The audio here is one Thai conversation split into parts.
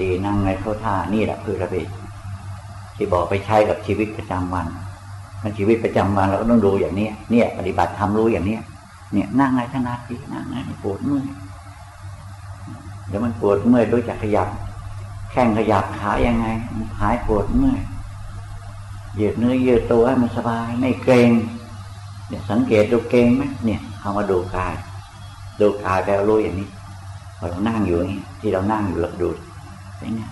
ดีนั่งไงเข้าท่านี่แหละคือระเบียบที่บอกไปใช้กับชีวิตประจำวัน มันชีวิตประจำวันเราก็ต้องดูอย่างนี้เนี่ย ปฏิบัติทำรู้อย่างเนี้ยเนี่ยนั่งไงถนัดดีนั่งไงปวดเมื่อยเดี๋ยวมันปวดเมื่อยด้วยจักขยับ แข้งขยับขายังไงหายปวดเมื่อยยืดเนื้อยืดตัวให้มันสบายไม่เกรงเนี่ยสังเกตดูเกรงไหมเนี่ยเข้ามาดูกาย ดูกายแล้วรู้อย่างนี้พอเรานั่งอยู่อย่างนี้ที่เรานั่งอยู่เราดู เป็นไง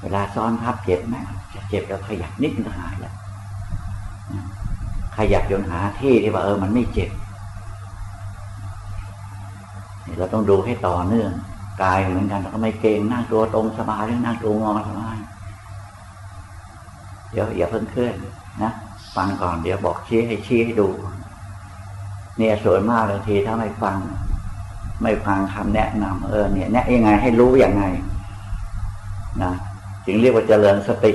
เวลาซ้อนพับเจ็บไหมจะเจ็บแล้วขยับนิดก็หายแล้วขยับจนหาที่ที่ว่าเออมันไม่เจ็บเราต้องดูให้ต่อเนื่องกายเหมือนกันเราก็ไม่เกรงนั่งตัวตรงสบายหรือนั่งตัวงอสบายเดี๋ยวอย่าเพิ่งเคลื่อนนะฟังก่อนเดี๋ยวบอกชี้ให้ชี้ให้ดู เนี่ยสวยมากเลยทีถ้าไม่ฟัง ไม่ฟังคำแนะนำเออเนี่ยแนะยังไงให้รู้อย่างไง นะจึงเรียกว่าเจริญสติ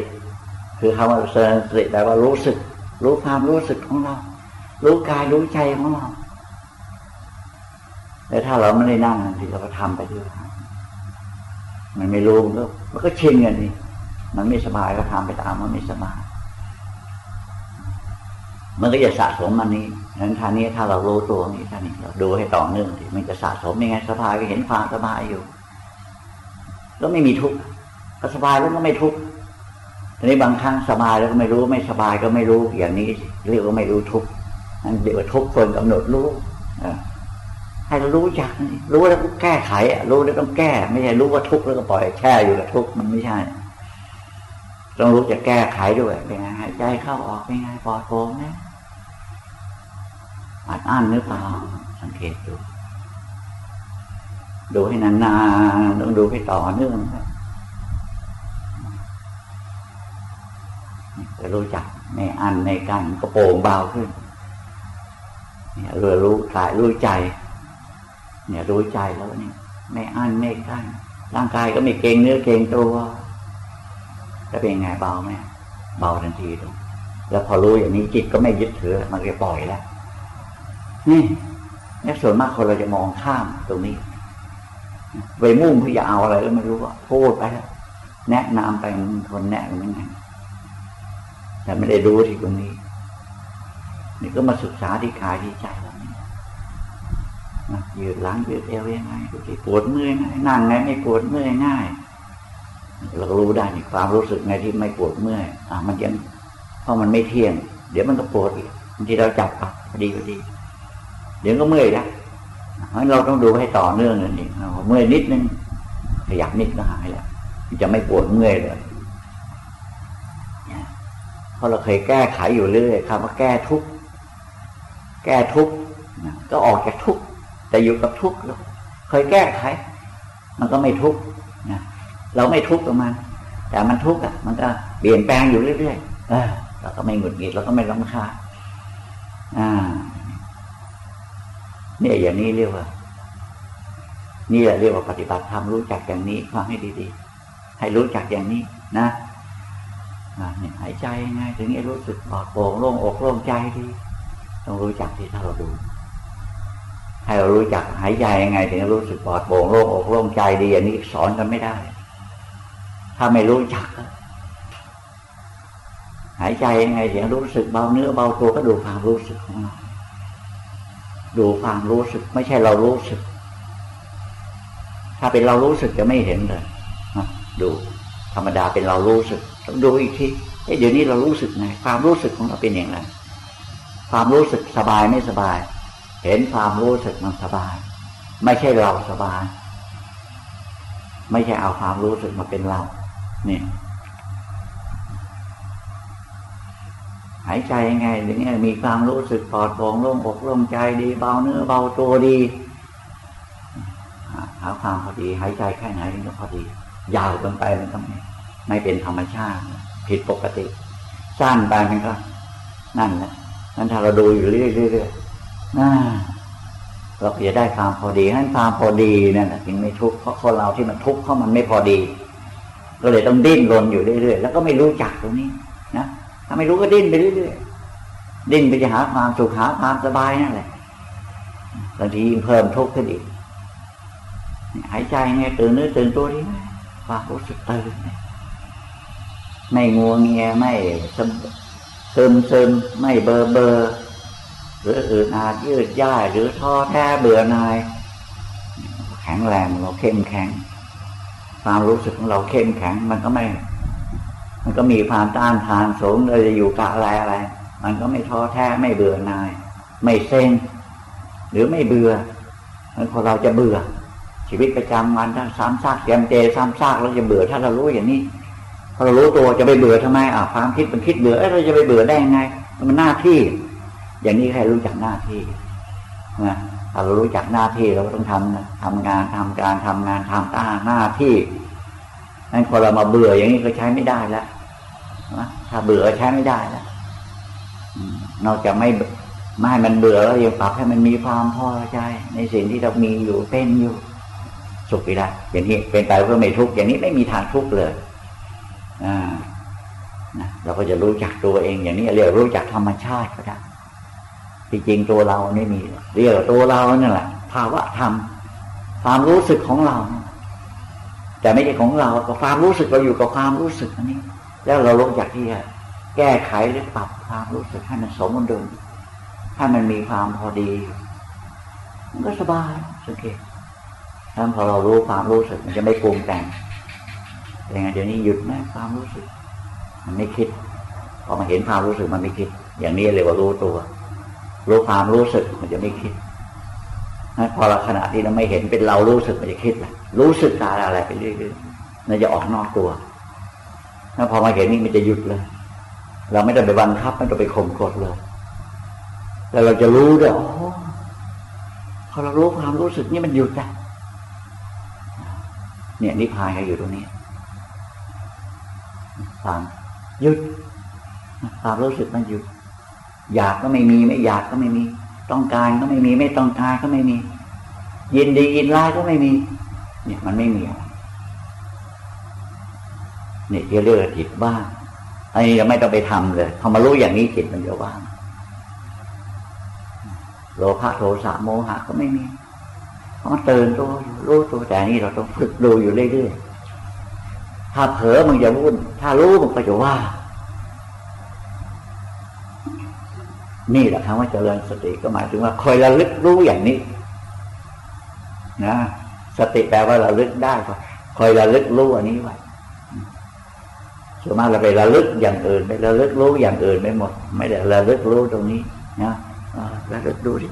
คือคำว่าเจริญสติแปลว่ารู้สึก รู้ความรู้สึกของเรา รู้กายรู้ใจของเราแต่ถ้าเราไม่ได้นั่งทีเราก็ทำไปด้วยมันไม่รู้มันก็มันก็ชินกันนี่มันไม่สบายก็ทำไปตามมันไม่สบายมันก็จะสะสมมันนี้นั้นท่านี้ถ้าเรารู้ตัวนี้ท่านี้เราดูให้ต่อเนื่องทีมันจะสะสมยังไงสบายก็เห็นความสบายอยู่ แล้วไม่มีทุกข์ ก็สบายแล้วก็ไม่ทุกข์ทีนี้บางครั้งสบายแล้วก็ไม่รู้ไม่สบายก็ไม่รู้ อย่างนี้เรียกว่าไม่รู้ทุกข์นั่นเรียกว่าทุกข์คนกำหนดรู้ให้เรารู้จักรู้แล้วก็แก้ไขรู้แล้วต้องแก้ ไม่ใช่รู้ว่าทุกข์แล้วก็ปล่อยแช่อยู่กับทุกข์มันไม่ใช่ ต้องรู้จะแก้ไขด้วยเป็นไงหายใจเข้าออกเป็นไงปลอดโปร่งไหมอัดอั้นหรือเปล่าสังเกตดู ดูให้นานๆต้องดูให้ต่อเนื่อง จะรู้จักในอันในกันก็โปร่งเบาขึ้น เนี่ยเรือรู้กายรู้ใจ เนี่ยรู้ใจแล้วเนี่ยไม่อันไม่กันร่างกายก็ไม่เกรงเนื้อเกรงตัวจะเป็นไงเบาไหมเบาทันทีดูแล้วพอรู้อย่างนี้จิตก็ไม่ยึดถือมันก็ปล่อยแล้วนี่นี่ส่วนมากคนเราจะมองข้ามตรงนี้ไปมุ่งเพื่อจะเอาอะไรก็ไม่รู้ว่าพูดไปแล้วแนะนำไปคนแนะมันยังไง แต่ไม่ได้รู้ที่ตรงนี้ นี่ก็มาศึกษาที่กายที่ใจเรานี่นะยืดหลังยืดเอวยังไงดูที่ปวดเมื่อยง่ายนั่งไงไม่ปวดเมื่อยง่ายเราก็รู้ได้ในความรู้สึกไงที่ไม่ปวดเมื่อยอะมันยังเพราะมันไม่เที่ยง เดี๋ยวมันก็ปวดอีกที่เราจับปับพอดีพอดี เดี๋ยวก็เมื่อยล้วเพราะเราต้องดูให้ต่อเนื่องนั่นเองเมื่อยนิดนึงขยับนิดก็หายแล้วจะไม่ปวดเมื่อยเลย เพราะเราเคยแก้ไขอยู่เรื่อยคำว่าแก้ทุกแก้ทุกก็ออกจากทุกแต่อยู่กับทุกเคยแก้ไข มันก็ไม่ทุกนะเราไม่ทุกข์กับมันแต่มันทุกข์อะ มันก็เปลี่ยนแปลงอยู่เรื่อยๆเออเราก็ไม่หงุดหงิดเราก็ไม่ร้องคาอ่า เนี่ยอย่างนี้เรียกว่านี่แหละเรียกว่าปฏิบัติธรรมรู้จักอย่างนี้ฟังให้ดีๆ ให้รู้จักอย่างนี้นะ หายใจยังไงถึงจะรู้สึกปลอดโปร่งโล่งอกโล่งใจดีต้องรู้จักที่ถ้าเราดู ให้เรารู้จักหายใจยังไง ถึงจะรู้สึกปลอดโปร่งโล่งอกโล่งใจดีอันนี้สอนกันไม่ได้ ถ้าไม่รู้จัก หายใจยังไงเสียงรู้สึกเบาเนื้อเบาตัวก็ดูความรู้สึกของเราดูความรู้สึก ไม่ใช่เรารู้สึก ถ้าเป็นเรารู้สึกจะไม่เห็นเลยดูธรรมดาเป็นเรารู้สึก ดูอีกทีเดี๋ยวนี้เรารู้สึกไง ความรู้สึกของเราเป็นอย่างไร ความรู้สึกสบายไม่สบาย เห็นความรู้สึกมันสบาย ไม่ใช่เราสบาย ไม่ใช่เอาความรู้สึกมาเป็นเรา เนี่ยหายใจยังไงอย่างเงี้ยมีความรู้สึกปลอดโปร่งโล่งอกโล่งใจดีเบาเนื้อเบาตัวดีหาความพอดี หายใจแค่ไหนก็พอดี ยาวเกินไปมันก็ไม่ ไม่เป็นธรรมชาติ ผิดปกติสั้นไปมันก็นั่นแหละนั้นถ้าเราดูอยู่เรื่อยๆน่าเราจะได้ความพอดีนั้นความพอดีนั่นถึงไม่ทุกข์เพราะคนเราที่มันทุกข์เพราะมันไม่พอดี ก็เลยต้องดิ้นรนอยู่เรื่อยๆแล้วก็ไม่รู้จักตรงนี้นะถ้าไม่รู้ก็ดิ้นไปเรื่อยๆดิ้นไปจะหาความสุขหาความสบายนั่นแหละบางทีเพิ่มทุกข์ขึ้นอีกหายใจไงตื่นเนื้อตื่นตัวดีไหมความรู้สึกตื่น ไม่งัวงเงียไม่ซึมซึมไม่เบอเบอหรืออื่นอาจยืดย่ายหรือท้อแท้เบื่อนาย แข็งแรงเราเข้มแข็ง ความรู้สึกของเราเข้มแข็ง มันก็ไม่ มันก็มีความต้านทานสูงเลยจะอยู่กับอะไรอะไร มันก็ไม่ท้อแท้ไม่เบื่อนาย ไม่เซ็งหรือไม่เบื่อมันพอเราจะเบื่อ ชีวิตประจำวันถ้าซ้ำซากแกมเจซ้ำซากเราจะเบื่อถ้าเรารู้อย่างนี้ พอเรารู้ตัวจะไปเบื่อทำไมอะความคิดมันคิดเบื่อเอ้เราจะไปเบื่อได้ยังไง มันหน้าที่ อย่างนี้ใครรู้จักหน้าที่นะถ้าเรารู้จักหน้าที่เราก็ต้องทำทำงานทำการทำงานทำตาหน้าที่นั้นพอเรามาเบื่ออย่างนี้ก็ใช้ไม่ได้แล้วนะถ้าเบื่อใช้ไม่ได้แล้วนอกจากไม่ไม่ให้มันเบื่อแล้วยังปรับให้มันมีความพอใจ ในสิ่งที่เรามีอยู่เป็นอยู่สุขไปได้อย่างนี้เป็นไปเพื่อไม่ทุกข์อย่างนี้ไม่มีทางทุกข์เลย เราก็จะรู้จักตัวเองอย่างนี้เรียกรู้จักธรรมชาติก็ได้ที่จริงตัวเราไม่มี เรียกตัวเรานั่นแหละภาวะธรรมความรู้สึกของเรา แต่ไม่ใช่ของเราก็ความรู้สึกเราอยู่กับความรู้สึกอันนี้ แล้วเรารู้จักที่จะแก้ไขหรือปรับความรู้สึกให้มันสมดุลถ้มันมีความพอดี มันก็สบายสังเกตถ้าพอเรารู้ความรู้สึกมันจะไม่ปรุงแต่ง ยังไงเดี๋ยวนี้หยุดไหมความรู้สึก มันไม่คิดพอมาเห็นความรู้สึกมันไม่คิด อย่างนี้เรียกว่ารู้ตัว รู้ความรู้สึกมันจะไม่คิดพอเราขณะที่เราไม่เห็นเป็นเรารู้สึกมันจะคิดแหละรู้สึกอะไรอะไรไปเรื่อยๆมันจะออกนอกตัวแล้วพอมาเห็นนี่มันจะหยุดเลย เราไม่ต้องไปบังคับไม่ต้องไปข่มกดเลยแต่เราจะรู้ด้วยอ๋อพอเรารู้ความรู้สึกนี่มันหยุดอะเนี่ยนิพพานก็อยู่ตรงนี้ ความหยุดความรู้สึกมันหยุดอยากก็ไม่มีไม่อยากก็ไม่มี ต้องการก็ไม่มีไม่ต้องการก็ไม่มี ยินดียินร้ายก็ไม่มี เนี่ยมันไม่มีเนี่ยเรียกจิตบ้างอันนี้เราไม่ต้องไปทำเลยพอมารู้อย่างนี้จิตมันจะว่างโลภะโทสะโมหะก็ไม่มีเพราะมันตื่นตัวรู้ตัวแต่นี่เราต้องฝึกดูอยู่เรื่อยๆ ถ้าเผลอมันจะวุ่น ถ้ารู้มันก็จะว่า นี่แหละคำว่าเจริญสติก็หมายถึงว่าคอยระลึกรู้อย่างนี้ นะสติแปลว่าระลึกได้ก็คอยระลึกรู้อันนี้ไว้ส่วนมากเราไประลึกอย่างอื่นไประลึกรู้อย่างอื่นไม่หมด ไม่ได้ระลึกรู้ตรงนี้นะระลึกดูดิ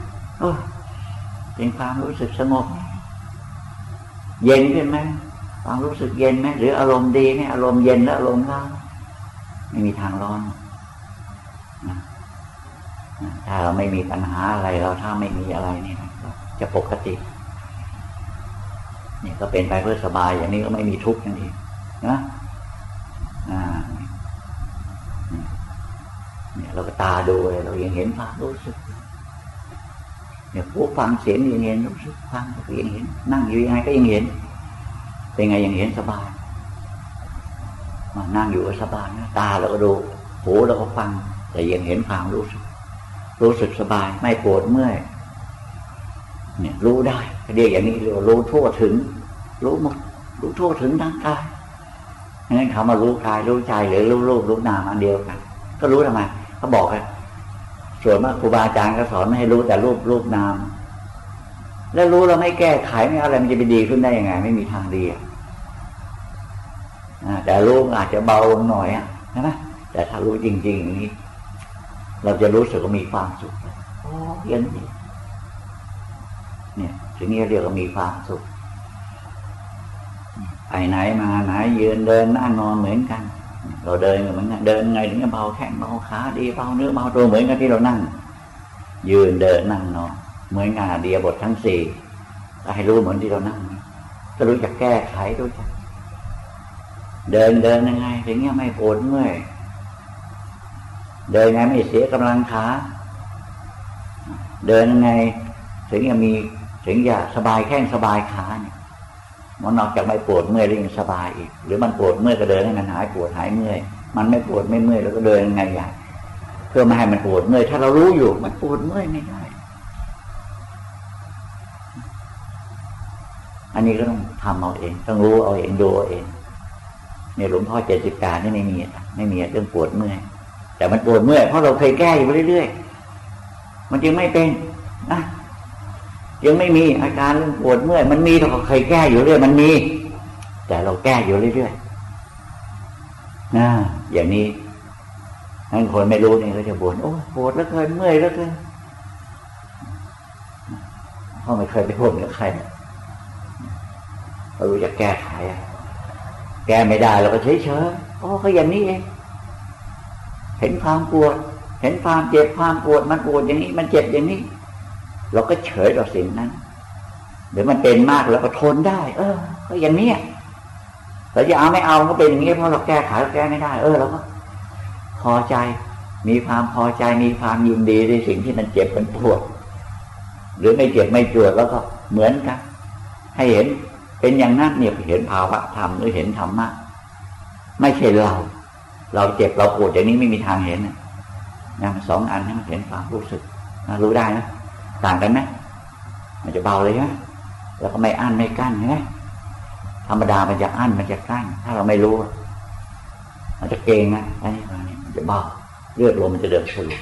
เป็นความรู้สึกสงบ เย็นขึ้นไหม ความรู้สึกเย็นไหมหรืออารมณ์ดีไหมอารมณ์เย็นและอารมณ์ร้อนไม่มีทางร้อนถ้าเราไม่มีปัญหาอะไรเราถ้าไม่มีอะไรนี่จะปกตินี่ก็เป็นไปเพื่อสบายอย่างนี้ก็ไม่มีทุกข์นั่นเองนะเนี่ยเราก็ตาดูเลยเรายังเห็นความรู้สึกเนี่ยผู้ฟังเสียงยังเห็นรู้สึกฟังก็ยังเห็น นั่งอยู่ยังไงก็ยังเห็น เป็นไงยังเห็นสบายมานั่งอยู่ก็สบายนะตาเราก็ดูหูเราก็ฟัง แต่ยังเห็นความรู้สึก รู้สึกสบาย ไม่ปวดเมื่อยเนี่ย รู้ได้เรียกอย่างนี้เรียกรู้ทั่วถึง รู้หมดรู้ทั่วถึงทางกายงั้นเขามารู้กายรู้ใจหรือรู้รูปรู้นามอันเดียวกัน ก็รู้ทำไมเขาบอกเลยส่วนมากครูบาอาจารย์ก็สอนไม่ให้รู้แต่รูปรูปนาม แล้วรู้เราไม่แก้ไขไม่อะไรมันจะไปดีขึ้นได้ยังไง ไม่มีทางดีอะแต่รู้อาจจะเบาลงหน่อยอะใช่ไหมแต่ถ้ารู้จริง ๆ อย่างนี้ เราจะรู้สึกว่ามีความสุขโอ้เย็นดีเนี่ยถึงนี้เรียกว่ามีความสุขไปไหนมาไหนยืนเดินนั่งนอนเหมือนกัน เราเดินเหมือนกันเดินไงถึงจะเบาแข้งเบาขาดีเบาเนื้อเบาตัวเหมือนกันที่เรานั่ง ยืนเดินนั่งนอน เหมือนงานเดียบททั้งสี่ให้รู้เหมือนที่เรานั่งก็รู้จักแก้ไขรู้จักเดินเดินยังไงถึงเงี้ยไม่ปวดเมื่อยเดินไงไม่เสียกำลังขาเดินยังไงถึงจะมีถึงจะสบายแข้งสบายขาเนี่ยมันนอกจากไม่ปวดเมื่อยแล้วยังสบายอีก หรือมันปวดเมื่อยก็เดินให้มันหายปวดหายเมื่อยมันไม่ปวดไม่เมื่อยแล้วก็เดินยังไงอย่างเพื่อไม่ให้มันปวดเมื่อยถ้าเรารู้อยู่มันปวดเมื่อยไม่ได้ อันนี้ก็ต้องทำเอาเอง ต้องรู้เอาเองดูเอาเองเนี่ยหลวงพ่อเจ็ดสิบแปดนี่ไม่มีไม่มีเรื่องปวดเมื่อยแต่มันปวดเมื่อยเพราะเราเคยแก้อยู่เรื่อยๆมันจึงไม่เป็นนะยังไม่มีอาการเรื่องปวดเมื่อยมันมีเราเคยแก้อยู่เรื่อยมันมี แต่เราแก้อยู่เรื่อยๆนะอย่างนี้นั่นคนไม่รู้นี่ก็จะบ่นโอ้ปวดแล้วเคยเมื่อยแล้วเคยเพราะไม่เคยไปบ่นกับใคร เรารู้จะแก้ไขแก้ไม่ได้เราก็เฉยเฉยโอ้ก็อย่างนี้เองเห็นความปวด เห็นความเจ็บความปวด มันปวดอย่างนี้ มันเจ็บอย่างนี้ เราก็เฉยต่อสิ่งนั้นหรือมันเป็นมากเราก็ทนได้ เออ ก็อย่างนี้เราจะเอาไม่เอาก็เป็นอย่างนี้เพราะเราแก้ไขเราแก้ไม่ได้ เออเราก็พอใจ มีความพอใจมีความยินดีในสิ่งที่มันเจ็บมันปวด หรือไม่เจ็บไม่ปวดแล้วก็เหมือนกันให้เห็น เป็นอย่างนั้นเนี่ยเห็นภาวะธรรมหรือเห็นธรรมะไม่ใช่เรา เราเจ็บเราปวดอย่างนี้ไม่มีทางเห็นนะสองอันนี้มันเห็นความรู้สึกรู้ได้นะต่างกันไหมมันจะเบาเลยใช่ไหมแล้วก็ไม่อั้นไม่กั้นใช่ไหมธรรมดามันจะอั้นมันจะกั้น ถ้าเราไม่รู้ มันจะเกงนะอันนี้มันจะเบาเลือดลมมันจะเดือดฉลุ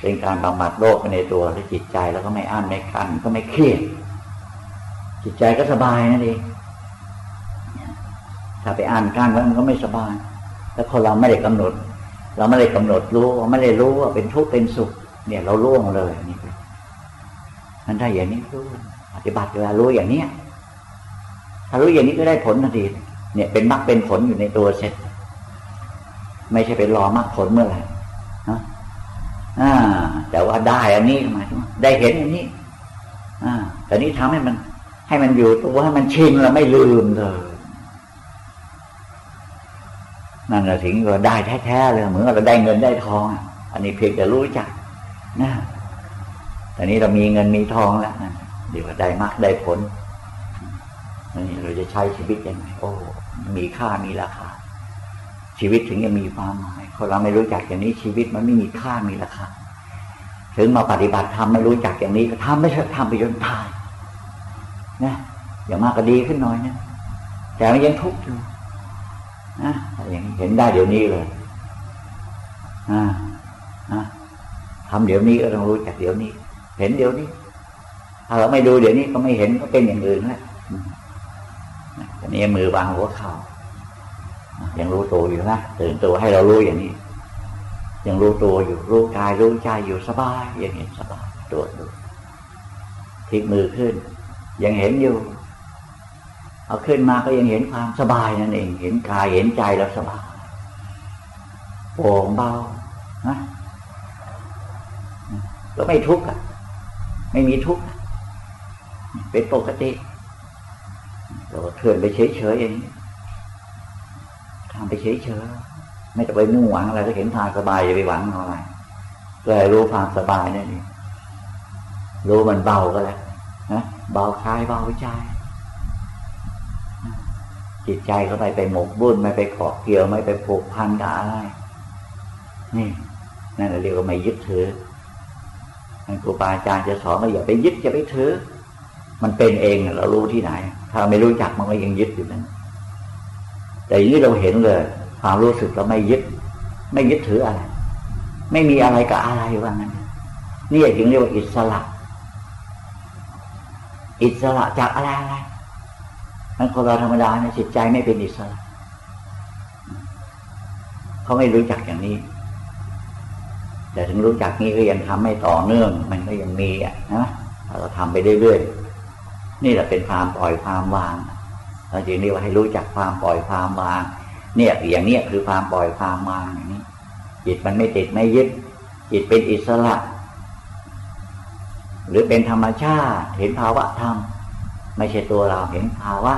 เป็นการบำบัดโรคในตัวและจิตใจแล้วก็ไม่อั้นไม่กั้นก็ไม่เครียด จิตใจก็สบายนั่นเองถ้าไปอ่านกั้นแล้วมันก็ไม่สบาย แล้วพอเราไม่ได้กำหนด เราไม่ได้กำหนดรู้เราไม่ได้รู้ว่าเป็นทุกข์เป็นสุข เนี่ย เราล่วงเลยนี่นั่นถ้าอย่างนี้รู้ปฏิบัติเวลารู้อย่างเนี้ยถ้ารู้อย่างนี้ก็ได้ผลทันทีเนี่ยเป็นมรรคเป็นผลอยู่ในตัวเสร็จ ไม่ใช่ไปรอมรรคผลเมื่อไหร่นะอ่าแต่ว่าได้อันนี้หมายถึงได้เห็นอันนี้ อ่า แต่นี้ทำให้มัน ให้มันอยู่ตัวให้มันชินเราไม่ลืมเลยนั่นแหละถึงว่าได้แท้ๆเลยเหมือนเราได้เงินได้ทอง อันนี้เพียงแต่รู้จักนะตอนนี้เรามีเงินมีทองแล้วเดี๋ยวได้มากได้ผลนี่เราจะใช้ชีวิตยังไงโอ้ มีค่ามีราคาชีวิตถึงจะมีความหมายคนเราไม่รู้จักอย่างนี้ชีวิตมันไม่มีค่ามีราคาถึงมาปฏิบัติธรรมไม่รู้จักอย่างนี้ก็ทำไม่ใช่ทำไปจนตาย นะอย่างมากก็ดีขึ้นหน่อยนะแต่มันยังทุกข์อยู่นะอย่างเห็นได้เดี๋ยวนี้เลยอ่านะทำเดี๋ยวนี้ก็ต้องรู้จักเดี๋ยวนี้ เห็นเดี๋ยวนี้ ถ้าเราไม่ดูเดี๋ยวนี้ก็ไม่เห็นก็เป็นอย่างอื่นแล้วอันนี้มือวางหัวเข่ายังรู้ตัวอยู่นะตื่นตัวให้เรารู้อย่างนี้ ยังรู้ตัวอยู่รู้กายรู้ใจอยู่สบายอย่างนี้สบายตัวจดูทิ้งมือขึ้น ยังเห็นอยู่ เอาขึ้นมาก็ยังเห็นความสบายนั่นเอง เห็นกายเห็นใจแล้วสบายโปร่งเบานะก็ไม่ทุกข์อะไม่มีทุกข์เป็นปกติเราเถื่อนไปเฉยๆเองทำไปเฉยๆไม่ต้องไปมุ่งหวังอะไรก็เห็นทางสบายอย่าไปหวังอะไรเลยรู้ความสบายนั่นเองรู้มันเบาก็แล้วนะ เบากายเบาใจจิตใจก็ไม่ไปหมกบุ่นไม่ไปเกเกี่ยวไม่ไปผูกพันกับอะไรนี่นั่นเรียกว่าไม่ยึดถือครูบาอาจารย์จะสอนว่าอย่าไปยึดอย่าไปถือ มันเป็นเองเรารู้ที่ไหน ถ้าไม่รู้จักมันก็ยังยึดอยู่นั่นแต่อย่างนี้เราเห็นเลย ความรู้สึกเราไม่ยึด ไม่ยึดถืออะไร ไม่มีอะไรกับอะไรว่างั้นนี่ถึงเรียกว่าอิสระ อิสระจากอะไรอะไรมันคนเราธรรมดาเนี่ยจิตใจไม่เป็นอิสระ เขาไม่รู้จักอย่างนี้ แต่ถึงรู้จักนี้ก็ยังทำไม่ต่อเนื่อง มันก็ยังมีอะนะเราทำไปเรื่อยๆนี่แหละเป็นความปล่อยความวางเราจึงเรียกว่าให้รู้จักความปล่อยความวาง เนี่ยอย่างเนี้คือความปล่อยความวางอย่างนี้ จิตมันไม่ติดไม่ยึดจิตเป็นอิสระ หรือเป็นธรรมชาติ เห็นภาวะธรรม ไม่ใช่ตัวเราเห็นภาวะ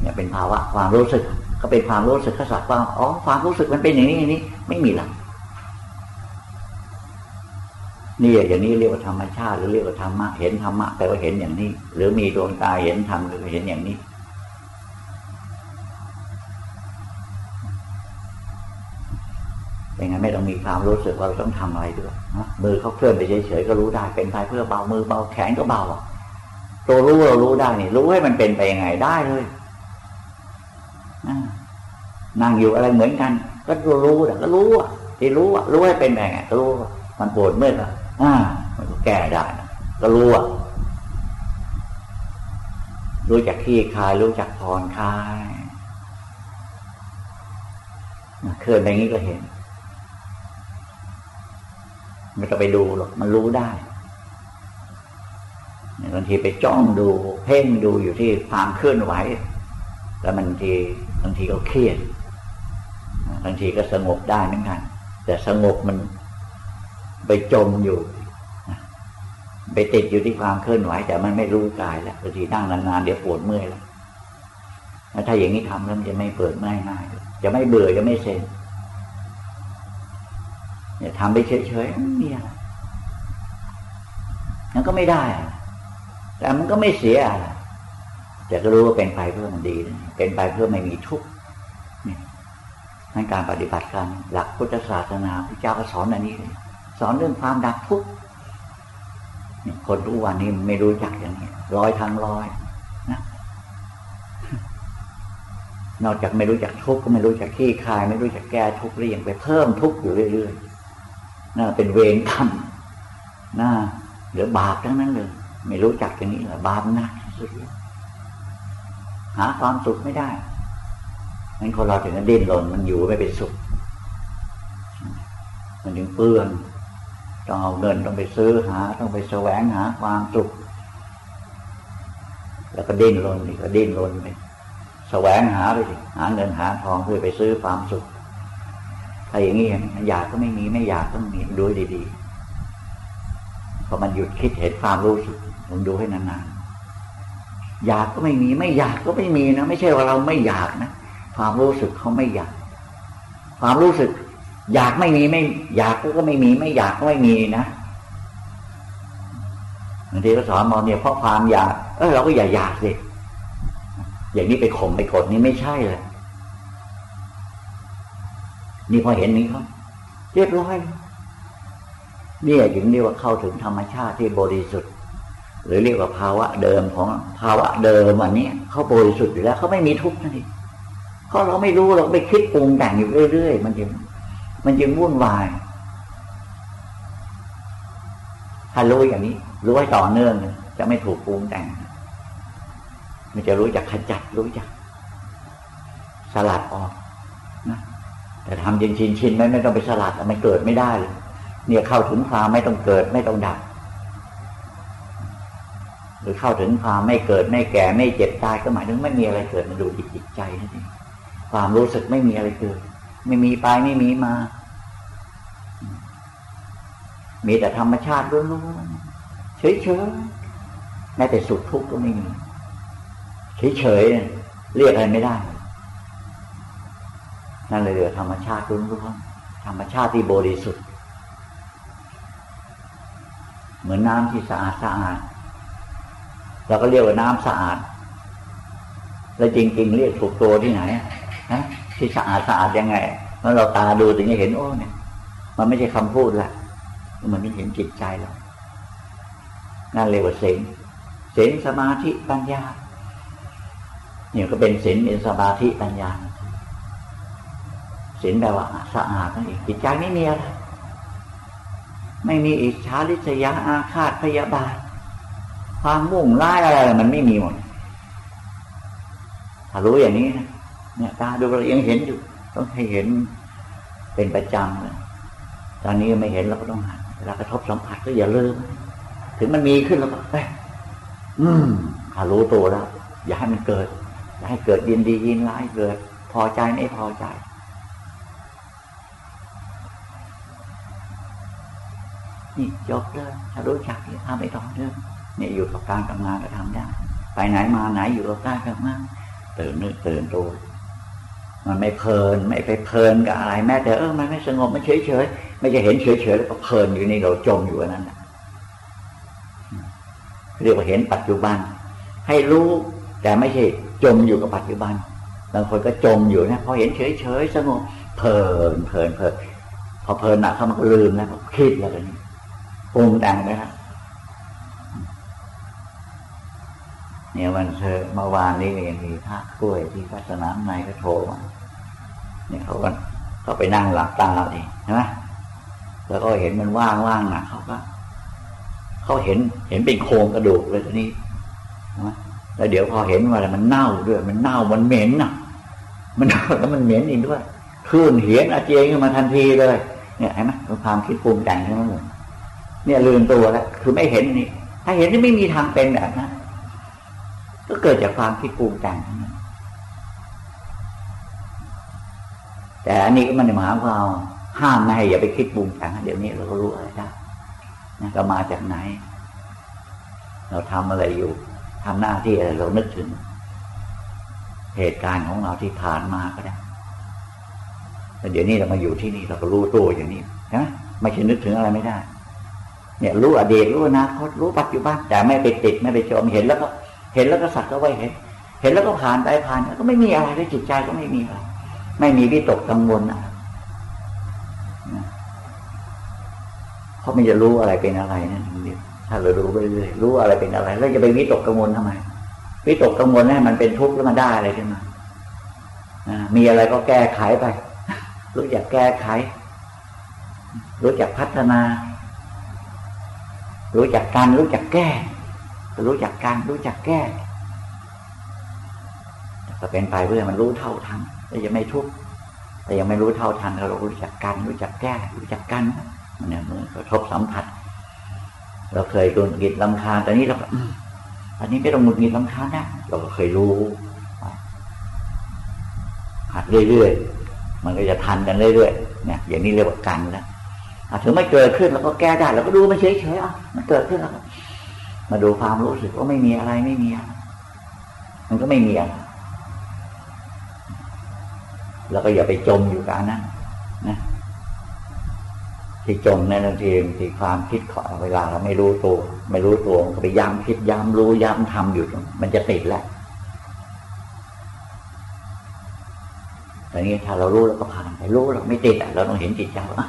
เนี่ยเป็นภาวะความรู้สึก ก็เป็นความรู้สึกก็สักว่าอ๋อความรู้สึกมันเป็นอย่างนี้อย่างนี้ ไม่มีหลักนี่อย่างนี้เรียกว่าธรรมชาติหรือเรียกว่าธรรมะเห็นธรรมะแต่ว่าเห็นอย่างนี้ หรือมีดวงตาเห็นธรรมหรือเห็นอย่างนี้ อย่างนั้นไม่ต้องมีความรู้สึกว่าเราต้องทำอะไรด้วยมือเขาเคลื่อนไปเฉยๆก็รู้ได้เป็นไปเพื่อเบามือเบาแขนก็เบาตัวรู้เรารู้ได้นี่รู้ให้มันเป็นไปยังไงได้เลยนั่งอยู่อะไรเหมือนกัน ก็รู้แต่ก็รู้อะที่รู้อะรู้ให้เป็นไงก็รู้มันปวดเมื่อยอ่ามันก็แก้ได้ก็รู้อะรู้จักขี้คายรู้จักผ่อนคลายเคลื่อนไปงี้ก็เห็น ไม่ต้องไปดูหรอกมันรู้ได้บางทีไปจ้องดูเพ่งดูอยู่ที่ความเคลื่อนไหว แล้วบางทีบางทีก็เครียดบางทีก็สงบได้เหมือนกันแต่สงบมันไปจมอยู่ไปติดอยู่ที่ความเคลื่อนไหว แต่มันไม่รู้กายแล้วบางทีนั่งนานๆเดี๋ยวปวดเมื่อยแล้วถ้าอย่างนี้ทำแล้วมันจะไม่เปิดไม่ง่ายจะไม่เบื่อจะไม่เซ็ เนี่ยทำไปเฉยๆไม่มีอะไรมันก็ไม่ได้แต่มันก็ไม่เสียอะไรแต่ก็รู้ว่าเป็นไปเพื่อมันดีเป็นไปเพื่อไม่มีทุกข์นี่ในการปฏิบัติการหลักพุทธศาสนาพระเจ้าก็สอนอันนี้เลยสอนเรื่องความดับทุกข์คนทุกวันนี้ไม่รู้จักอย่างนี้ร้อยทั้งร้อยนะนอกจากไม่รู้จักทุกข์ก็ไม่รู้จักขี้คาย ไม่รู้จักแก้ทุกข์เรียงไปเพิ่มทุกข์อยู่เรื่อยๆ น่าเป็นเวรกรรมน่าหรือบาปทั้งนั้นเลย ไม่รู้จักอย่างนี้หละบาปนักสุดหาความสุขไม่ได้งั้นคนเราถึงจะดิ้นรนมันอยู่ไม่เป็นสุข มันถึงเปื้อนต้องเอาเงินต้องไปซื้อหา ต้องไปแสวงหาความสุข แล้วก็ดิ้นรนนี่ก็ดิ้นรนไปแสวงหาไปสิหาเงินหาทองเพื่อไปซื้อความสุข ถ้าอย่างนี้อยากก็ไม่มีไม่อยากก็มีดูดีๆพอมันหยุดคิดเห็นความรู้สึกผมดูให้นานๆอยากก็ไม่มีไม่อยากก็ไม่มีนะไม่ใช่ว่าเราไม่อยากนะความรู้สึกเขาไม่อยาก ความรู้สึก อยากไม่มีไม่ อยากก็ไม่มี ไม่อยากก็ไม่มีนะบางทีก็สอนมอเนี่ยเพราะความอยาก เออเราก็อย่าอยากสิอย่างนี้ไปข่มไปกดนี่ไม่ใช่เลย นี่พอเห็นนี้เขาเรียบร้อยนี่ถึงเรียกว่าเข้าถึงธรรมชาติที่บริสุทธิ์ หรือเรียกว่าภาวะเดิมของภาวะเดิมอันนี้เขาบริสุทธิ์อยู่แล้วเขาไม่มีทุกข์นั่นเองเพราเราไม่รู้เราไปคิดปรุงแต่งอยู่เรื่อยๆมันยังมันยังวุ่นวายถ้ารู้อย่างนี้รู้ไว้ต่อเนื่องจะไม่ถูกปรุงแต่ง มันจะรู้จักขจัดรู้จัก สลัดออก แต่ทำจริงชินชินไม่ไม่ต้องไปสลัดมันเกิดไม่ได้เลยเนี่ยเข้าถึงความไม่ต้องเกิดไม่ต้องดับ หรือเข้าถึงความไม่เกิดไม่แก่ไม่เจ็บตายก็หมายถึงไม่มีอะไรเกิดมันดูจิตใจนั่นเองความรู้สึกไม่มีอะไรเกิด ไม่มีไปไม่มีมา มีแต่ธรรมชาติล้วนๆเฉยๆแม้แต่สุขทุกข์ก็ไม่มีเฉยๆเรียกอะไรไม่ได้ นั่นเลยเรียกธรรมชาติล้วนๆธรรมชาติที่บริสุทธิ์ เหมือนน้ำที่สะอาดสะอาดเราก็เรียกว่าน้ำสะอาด แล้วจริง ๆ เรียกถูกตัวที่ไหนนะที่สะอาดสะอาดยังไงเมื่อเราตาดูถึงจะเห็นโอ้เนี่ย มันไม่ใช่คำพูดละมันไม่เห็นจิตใจเรานั่นเรียกว่าศีลศีลสมาธิปัญญาเนี่ยก็เป็นศีลเป็นสมาธิปัญญา ศีลแปลว่าสะอาดนั่นเองจิตใจไม่มีอะไรไม่มีอิจฉาริษยาอาฆาตพยาบาท ความมุ่งร้ายอะไรมันไม่มีหมดถ้ารู้อย่างนี้นะเนี่ยตาดูเรายังเห็นอยู่ ต้องให้เห็นเป็นประจำเลยตอนนี้ไม่เห็นเราก็ต้องหันเวลากระทบสัมผัสก็อย่าลืมถึงมันมีขึ้นแล้วก็ไปอืมถ้ารู้ตัวแล้ว อย่าให้มันเกิด อย่าให้เกิดยินดียินร้ายเกิด พอใจไม่พอใจ นี่จบเลยถ้ารู้จักที่ทำไปต่อเนื่องเนี่ยอยู่กับการทำงานก็ทำได้ ไปไหนมาไหนอยู่กับการทำงานตื่นนึกตื่นตัวมันไม่เพลินไม่ไปเพลินกับอะไรแม้แต่เออมันไม่สงบมันเฉยเฉยไม่จะเห็นเฉยเฉยแล้วก็เพลินอยู่ในเราจมอยู่นั้นนะเรียกว่าเห็นปัจจุบัน ให้รู้แต่ไม่ใช่จมอยู่กับปัจจุบันบางคนก็จมอยู่นะพอเห็นเฉยเฉยสงบเพลินเพลินเพลินพอเพลินหนักเขามันก็ลืมแล้วคิดแล้วนี่ ปรุงแต่งนะครับเนี่ยวันเธอเมื่อวานนี้ยังมีพระกล้วยที่พัฒนาในก็โทรมาเนี่ยเขาก็เขาไปนั่งหลับตาเองใช่ไหมแล้วก็เห็นมันว่างว่างนะเขาก็เขาเห็นเห็นเป็นโครงกระดูกเลยทีนี้นะแล้วเดี๋ยวพอเห็นว่ามันเน่าด้วย มันเน่ามันเหม็นอะ มันแล้วมันเหม็นอีกด้วยคลื่นเหียนอาเจียนขึ้นมาทันทีเลย เนี่ยเห็นไหมความคิดปรุงแต่งทั้งนั้นเเนี่ยลืมตัวแล้วคือไม่เห็นนี่ ถ้าเห็นนี่ไม่มีทางเป็นแบบนั้นก็เกิดจากความคิดปรุงแต่งทั้งแต่อันนี้ก็มันหมายความห้ามไม่ให้อย่าไปคิดปรุงแต่งเดี๋ยวนี้เราก็รู้อะไรได้นะเรามาจากไหน เราทำอะไรอยู่ทำหน้าที่อะไรเรานึกถึง เหตุการณ์ของเราที่ผ่านมาก็ได้แต่เดี๋ยวนี้เรามาอยู่ที่นี่เราก็รู้ตัวอย่างนี้นะไม่ใช่นึกถึงอะไรไม่ได้ เนี่ยรู้อดีตรู้อนาคตรู้ปัจจุบันแต่ไม่ไปติดไม่ไปจมเห็นแล้วก็เห็นแล้วก็สักก็ไว้เห็น เห็นแล้วก็ผ่านไปผ่านก็ไม่มีอะไรในจิตใจก็ไม่มีอะไรไม่มีวิตกกังวลนะเพราะมันจะรู้อะไรเป็นอะไรนั่นเองถ้าเรารู้ไปเรื่อยรู้อะไรเป็นอะไร แล้วจะไปวิตกกังวลทำไมวิตกกังวลให้มันเป็นทุกข์แล้วมันได้อะไรขึ้นมามีอะไรก็แก้ไขไป รู้จักแก้ไข รู้จักพัฒนา รู้จักการรู้จักแก้ รู้จักการรู้จักแก้ก็เป็นไปเพื่อมันรู้เท่าทันแต่ยังไม่ทุกข์แต่ยังไม่รู้เท่าทันเรารู้จักกันรู้จักแก้ รู้จักกันมันเนี่ยมันกระทบสัมผัส เราเคยโดนกิดลำคาญแต่นี้เราอันนี้ไม่ต้องหงุดหงิดลำคาญนะเราก็เคยรู้หัดเรื่อยๆมันก็จะทันกันเรื่อยๆเนี่ยอย่างนี้เรียกว่ากันแล้ว ถึงไม่เกิดขึ้นเราก็แก้ได้เราก็ดูมันเฉยๆอะมันเกิดขึ้นแล้วมาดูความรู้สึกว่าไม่มีอะไรไม่มีมันก็ไม่มีอะไรแล้วก็อย่าไปจมอยู่กับนั้นนะที่จมในบางทีที่ความคิดขอเวลาเราไม่รู้ตัว ไม่รู้ตัวก็ไปย้ำคิดย้ำรู้ย้ำทำอยู่ มันจะติดแหละแต่นี้ถ้าเรารู้แล้วก็ผ่านไปรู้เราไม่ติดอะเราต้องเห็นจิตใจว่า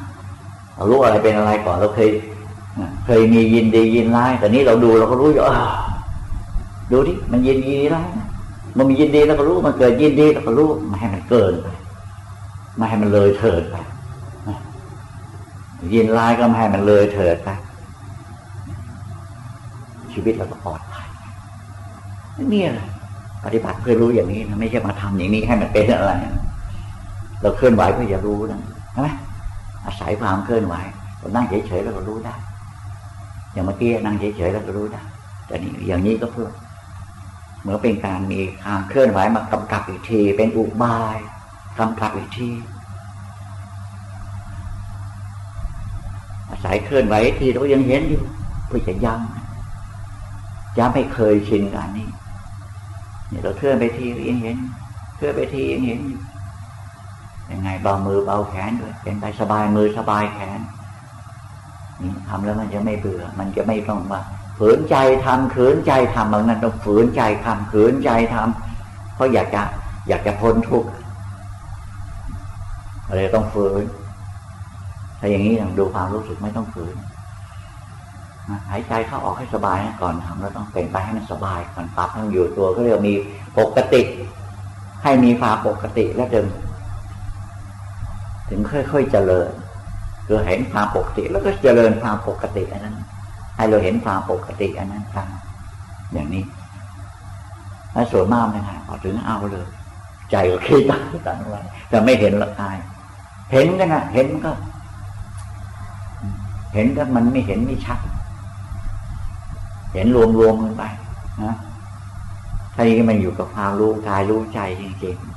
เรารู้อะไรเป็นอะไรก่อนเราเคยเคยมียินดียินร้ายแต่นี้เราดูเราก็รู้อยู่ดูที่มันยินดีร้ายมันมียินดีเราก็รู้มันเกิดยินดีเราก็รู้ไม่ให้มันเกินไปไม่ให้มันเลยเถิดไปยินร้ายก็ไม่ให้มันเลยเถิดไปชีวิตเราก็ปลอดภัยไม่มีอะไรปฏิบัติเพื่อรู้อย่างนี้นะไม่ใช่มาทำอย่างนี้ให้มันเป็นอะไร เราเคลื่อนไหวเพื่อจะรู้นะใช่ไหม อาศัยความเคลื่อนไหวเรานั่งเฉยๆเราก็รู้ได้ อย่างเมื่อกี้นั่งเฉยๆเราก็รู้ได้ แต่นี่อย่างนี้ก็เพื่อเหมือนเป็นการมีความเคลื่อนไหวมากำกับอีกที เป็นอุบายกำกับอีกทีอาศัยเคลื่อนไหวทีเรายังเห็นอยู่เพื่อจะย้ำย้ำให้เคยชินกันนี้เนี่ยเราเคลื่อนไปทียังเห็นเคลื่อนไปทียังเห็นอยู่ ยังไงเบามือเบาแขนด้วยเป็นไปสบายมือสบายแขนนี่ทำแล้วมันจะไม่เบื่อ มันจะไม่ต้องว่าฝืนใจทำขืนใจทำบางนั้นต้องฝืนใจทำขืนใจทำเพราะอยากจะ อยากจะพ้นทุกข์อะไรต้องฝืนถ้าอย่างนี้ต้องดูความรู้สึกไม่ต้องฝืนหายใจเข้าออกให้สบายก่อนทำแล้วต้องเป็นไปให้มันสบายก่อนปรับให้มันอยู่ตัวก็เรียกมีปกติ ให้มีความปกติแล้วเดิม ถึงค่อยๆเจริญ คือเห็นความปกติ แล้วก็เจริญความปกติอันนั้น ให้เราเห็นความปกติอันนั้นตามอย่างนี้แล้วส่วนมากนะฮะพอถึงเอาเลย ใจก็คิดตั้งตั้งไว้แต่ไม่เห็นละกาย เห็นกันนะเห็นก็ เห็นก็มันไม่เห็นไม่ชัด เห็นรวมๆกันไปนะถ้าอย่างนี้มันอยู่กับความรู้กายรู้ใจจริงๆ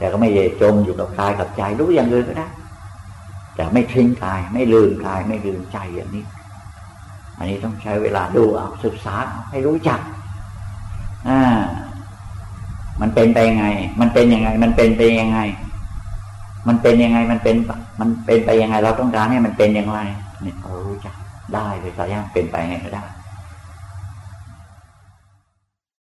แต่ก็ไม่ได้จมอยู่กับกายกับใจรู้อย่างอื่นก็ได้ แต่ไม่ทิ้งกาย ไม่ลืมกาย ไม่ลืมใจอย่างนี้ อันนี้ต้องใช้เวลาดูเอาศึกษาให้รู้จักอ่ามันเป็นไปยังไง มันเป็นยังไง มันเป็นไปยังไง มันเป็นยังไง มันเป็น มันเป็นไปยังไง เราต้องการให้มันเป็นอย่างไรเนี่ยเรารู้จักได้เลยสายย่างเป็นไปไงก็ได้